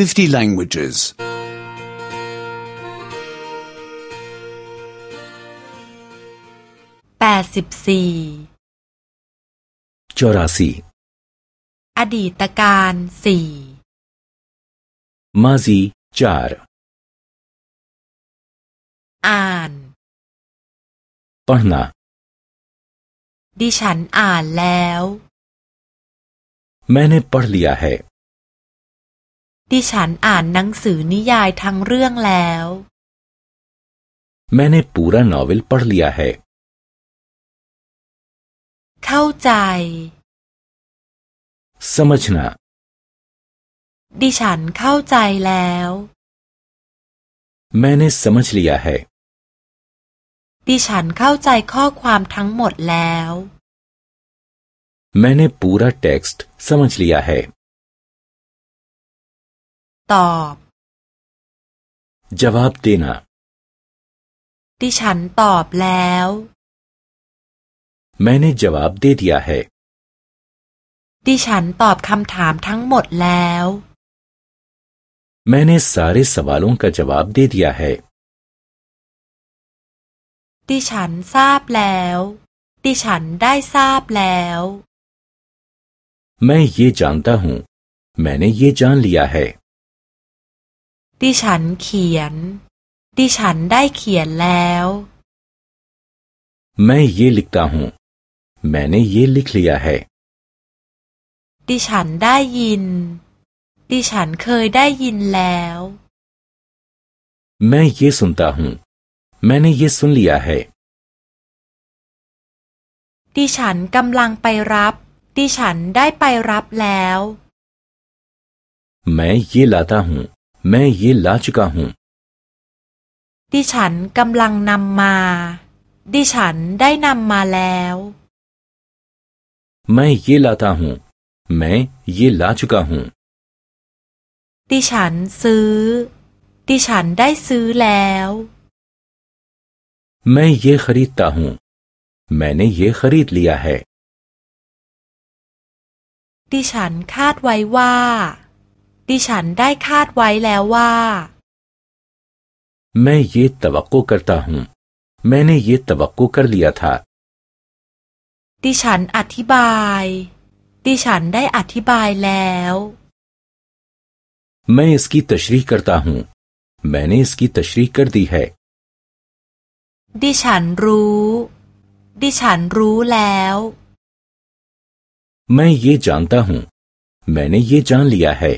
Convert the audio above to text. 50 languages. 84 c h o r a s i อดีตการสี่ Mazi c h a r อ่าน p a h n a ดิฉันอ่านแล้ว मैंने पढ़ लिया है ดิฉันอ่านหนังสือนิยายทั้งเรื่องแล้ว म ै่ न े पूरा นॉ व े ल ป ढ ़ लिया है เข้าใจมัชนาดิฉันเข้าใจแล้วแน่ं न สมัชเลียเฮดิฉันเข้าใจข้อความทั้งหมดแล้วเน่ न ेปูระเท็กซ์สมัชเลียเฮตอบคำตอบเดนดิฉันตอบแล้วแม่เน่จอบเดียเฮดิฉันตอบคำถามทั้งหมดแล้วแม่เน่สารีสวาลุงกับตอบเดียเฮดิฉันทราบแล้วดิฉันได้ทราบแล้วแม่เย่จานต้าหูแม่เนเย่จานลียเฮดิฉันเขียน ดิฉันได้เขียนแล้ว मैं ये ิि ख त ा हूँ मैंने ये ल िเ ल िยाเฮดิฉันได้ยิน ดิฉันเคยได้ยินแล้ว मैं ये सुनता हूँ म ै่ยेยेสุนลียาเฮดิฉันกำลังไปรับ ดิฉันได้ไปรับแล้วแม่ยี่ลาตาหูแม่เย่ลาชกาฮูดิฉันกำลังนำมาดิฉันได้นำมาแล้วแม่เย่ลาตาฮูแม่เย่ลาชกาฮูดิฉันซื้อดิฉันได้ซื้อแล้วแม่เยี่ขริดตาฮูแม่เนยี่ขริดเลียเหดิฉันคาดไว้ว่าดิฉันได้คาดไว้แล้วว่า मैं ये तवक्को करता हूँ मैंने ये तवक्को कर लिया था ดิฉันอธิบาย मैं इसकी तशरी करता हूँ मैंने इसकी तशरी कर दी है ดิฉันรู้ดิฉันรู้แล้ว मैं ये जानता हूँ मैंने ये जान लिया है